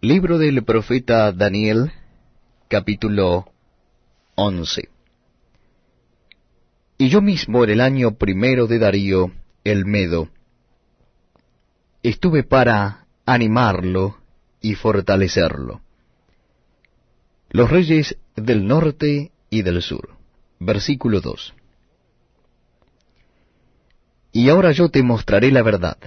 Libro del profeta Daniel, capítulo 11. Y yo mismo en el año primero de Darío, el Medo, estuve para animarlo y fortalecerlo. Los reyes del norte y del sur. Versículo 2. Y ahora yo te mostraré la verdad.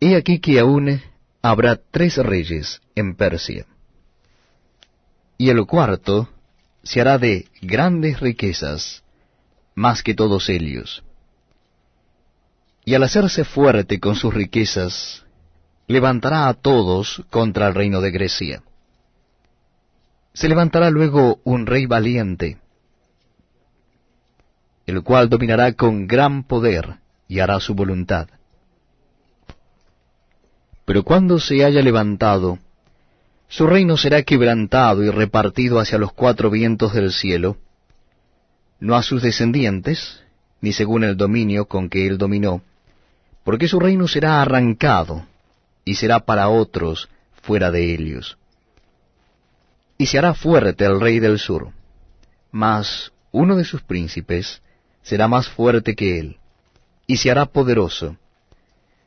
He aquí que aún habrá tres reyes en Persia. Y el cuarto se hará de grandes riquezas, más que todos ellos. Y al hacerse fuerte con sus riquezas, levantará a todos contra el reino de Grecia. Se levantará luego un rey valiente, el cual dominará con gran poder y hará su voluntad. Pero cuando se haya levantado, su reino será quebrantado y repartido hacia los cuatro vientos del cielo, no a sus descendientes, ni según el dominio con que él dominó, porque su reino será arrancado, y será para otros fuera de ellos. Y se hará fuerte el rey del sur, mas uno de sus príncipes será más fuerte que él, y se hará poderoso.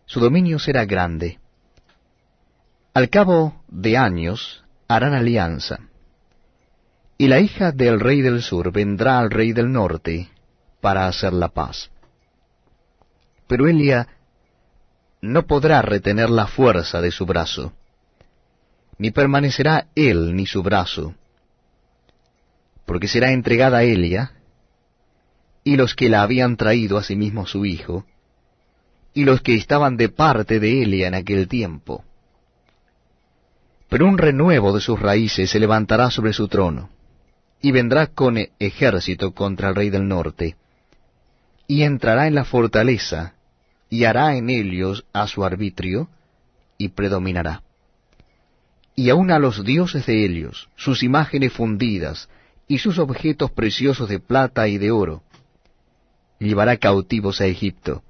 Su dominio será grande, al cabo de años harán alianza, y la hija del rey del sur vendrá al rey del norte para hacer la paz. Pero Elia no podrá retener la fuerza de su brazo, ni permanecerá él ni su brazo, porque será entregada a Elia, y los que la habían traído a sí mismo su hijo, y los que estaban de parte de Elia en aquel tiempo pero un renuevo de sus raíces se levantará sobre su trono, y vendrá con ejército contra el rey del norte, y entrará en la fortaleza, y hará en ellos a su arbitrio, y predominará. Y aun a los dioses de ellos, sus imágenes fundidas, y sus objetos preciosos de plata y de oro, llevará cautivos a Egipto,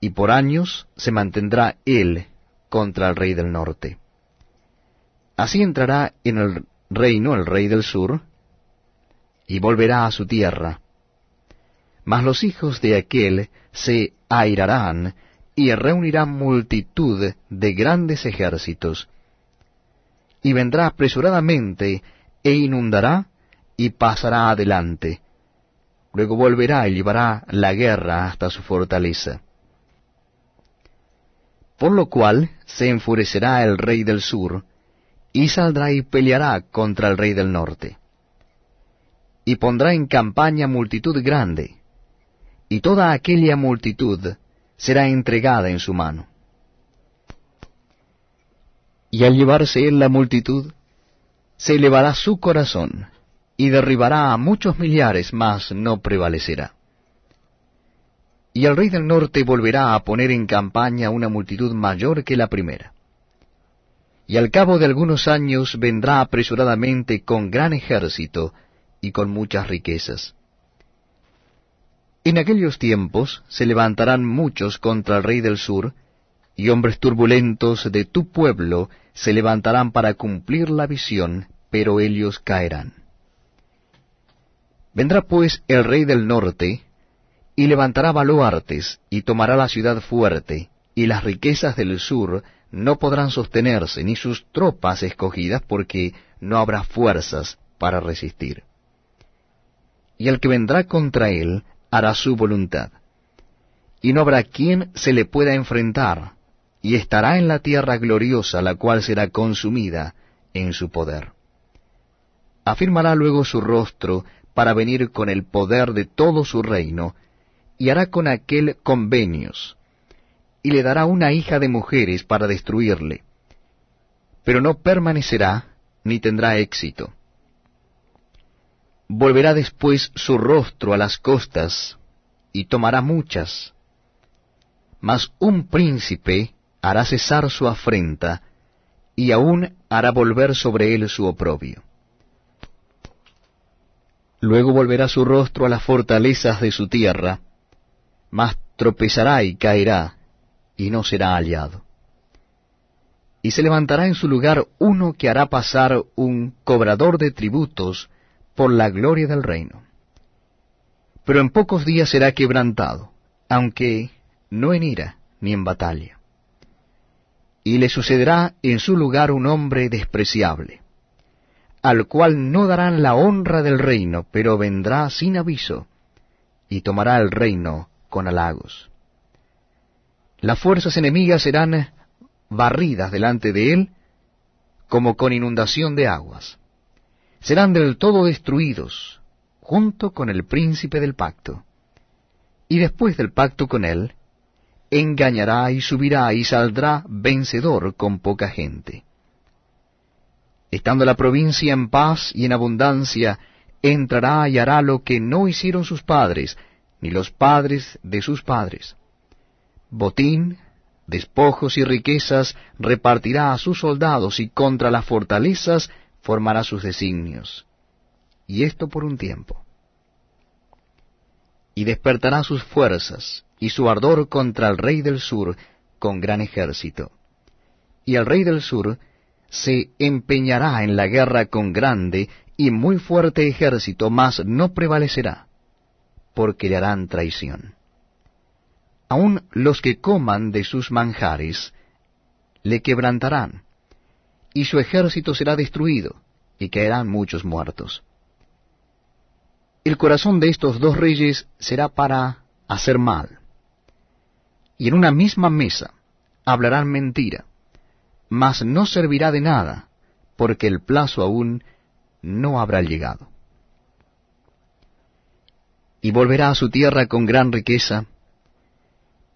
y por años se mantendrá él contra el rey del norte. Así entrará en el reino el rey del sur, y volverá a su tierra. Mas los hijos de aquel se airarán y reunirán multitud de grandes ejércitos, y vendrá apresuradamente e inundará y pasará adelante. Luego volverá y llevará la guerra hasta su fortaleza. Por lo cual se enfurecerá el rey del sur, y saldrá y peleará contra el rey del norte. Y pondrá en campaña multitud grande, y toda aquella multitud será entregada en su mano. Y al llevarse él la multitud, se elevará su corazón, y derribará a muchos millares, mas no prevalecerá. Y el rey del norte volverá a poner en campaña una multitud mayor que la primera y al cabo de algunos años vendrá apresuradamente con gran ejército y con muchas riquezas. En aquellos tiempos se levantarán muchos contra el rey del sur, y hombres turbulentos de tu pueblo se levantarán para cumplir la visión, pero ellos caerán. Vendrá pues el rey del norte, y levantará baluartes, y tomará la ciudad fuerte, y las riquezas del sur no podrán sostenerse, ni sus tropas escogidas, porque no habrá fuerzas para resistir. Y el que vendrá contra él hará su voluntad, y no habrá quien se le pueda enfrentar, y estará en la tierra gloriosa, la cual será consumida en su poder. Afirmará luego su rostro para venir con el poder de todo su reino, y hará con aquel convenios, y le dará una hija de mujeres para destruirle, pero no permanecerá ni tendrá éxito. Volverá después su rostro a las costas y tomará muchas, mas un príncipe hará cesar su afrenta y aún hará volver sobre él su oprobio. Luego volverá su rostro a las fortalezas de su tierra, mas tropezará y caerá, y no será hallado. y se levantará en su lugar uno que hará pasar un cobrador de tributos por la gloria del reino. Pero en pocos días será quebrantado, aunque no en ira ni en batalla. Y le sucederá en su lugar un hombre despreciable, al cual no darán la honra del reino, pero vendrá sin aviso, y tomará el reino con halagos. Las fuerzas enemigas serán barridas delante de él como con inundación de aguas. Serán del todo destruidos, junto con el príncipe del pacto. Y después del pacto con él, engañará y subirá y saldrá vencedor con poca gente. Estando la provincia en paz y en abundancia, entrará y hará lo que no hicieron sus padres, ni los padres de sus padres. Botín, despojos y riquezas repartirá a sus soldados y contra las fortalezas formará sus designios. Y esto por un tiempo. Y despertará sus fuerzas y su ardor contra el rey del sur con gran ejército. Y el rey del sur se empeñará en la guerra con grande y muy fuerte ejército, mas no prevalecerá, porque le harán traición. Aun los que coman de sus manjares le quebrantarán, y su ejército será destruido, y caerán muchos muertos. El corazón de estos dos reyes será para hacer mal, y en una misma mesa hablarán mentira, mas no servirá de nada, porque el plazo aún no habrá llegado. Y volverá a su tierra con gran riqueza,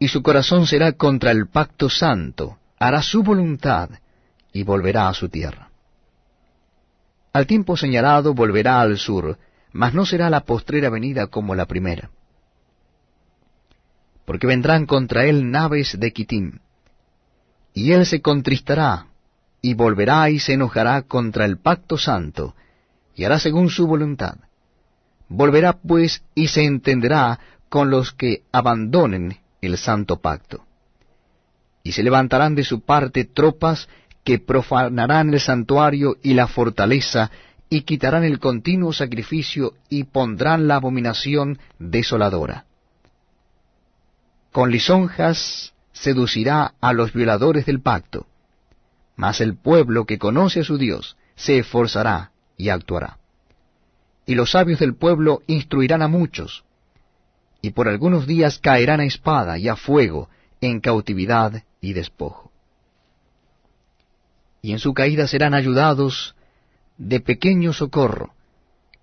y su corazón será contra el pacto santo, hará su voluntad, y volverá a su tierra. Al tiempo señalado volverá al sur, mas no será la postrera venida como la primera. Porque vendrán contra él naves de Kitim, y él se contristará, y volverá y se enojará contra el pacto santo, y hará según su voluntad. Volverá pues y se entenderá con los que abandonen el santo pacto. Y se levantarán de su parte tropas que profanarán el santuario y la fortaleza, y quitarán el continuo sacrificio, y pondrán la abominación desoladora. Con lisonjas seducirá a los violadores del pacto, mas el pueblo que conoce a su Dios se esforzará y actuará. Y los sabios del pueblo instruirán a muchos, y por algunos días caerán a espada y a fuego, en cautividad y despojo. Y en su caída serán ayudados de pequeño socorro,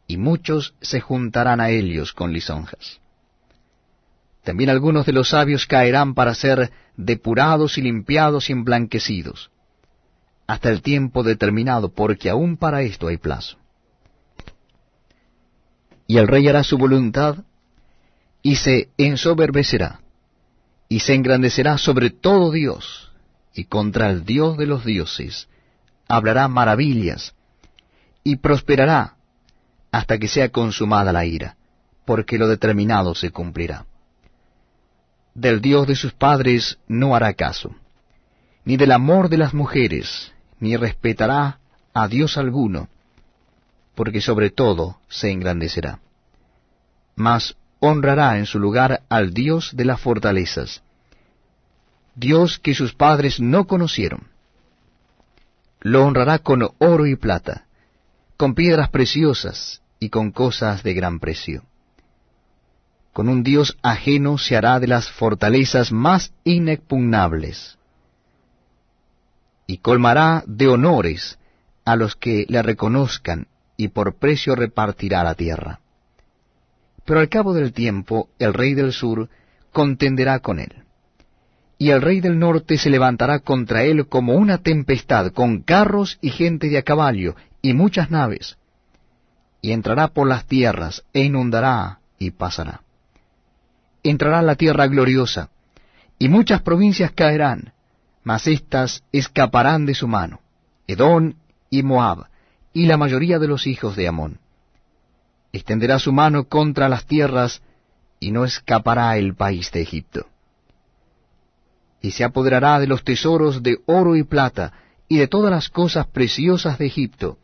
y muchos se juntarán a ellos con lisonjas. También algunos de los sabios caerán para ser depurados y limpiados y emblanquecidos, hasta el tiempo determinado, porque aún para esto hay plazo. Y el rey hará su voluntad, y se ensoberbecerá, y se engrandecerá sobre todo Dios, y contra el Dios de los dioses hablará maravillas, y prosperará hasta que sea consumada la ira, porque lo determinado se cumplirá del Dios de sus padres no hará caso, ni del amor de las mujeres, ni respetará a Dios alguno, porque sobre todo se engrandecerá. Mas honrará en su lugar al Dios de las fortalezas, Dios que sus padres no conocieron. Lo honrará con oro y plata, con piedras preciosas y con cosas de gran precio con un Dios ajeno se hará de las fortalezas más inexpugnables, y colmará de honores a los que le reconozcan, y por precio repartirá la tierra. Pero al cabo del tiempo el rey del sur contenderá con él, y el rey del norte se levantará contra él como una tempestad, con carros y gente de a caballo, y muchas naves, y entrará por las tierras, e inundará y pasará. Entrará la tierra gloriosa, y muchas provincias caerán, mas éstas escaparán de su mano, Edón y Moab, y la mayoría de los hijos de Amón. Extenderá su mano contra las tierras, y no escapará el país de Egipto. Y se apoderará de los tesoros de oro y plata, y de todas las cosas preciosas de Egipto,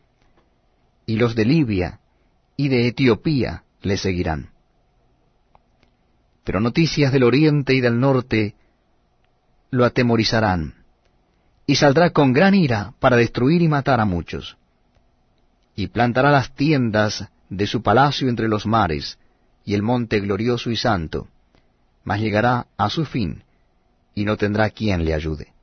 y los de Libia y de Etiopía le seguirán. Pero noticias del oriente y del norte lo atemorizarán, y saldrá con gran ira para destruir y matar a muchos. Y plantará las tiendas de su palacio entre los mares, y el monte glorioso y santo, mas llegará a su fin, y no tendrá quien le ayude.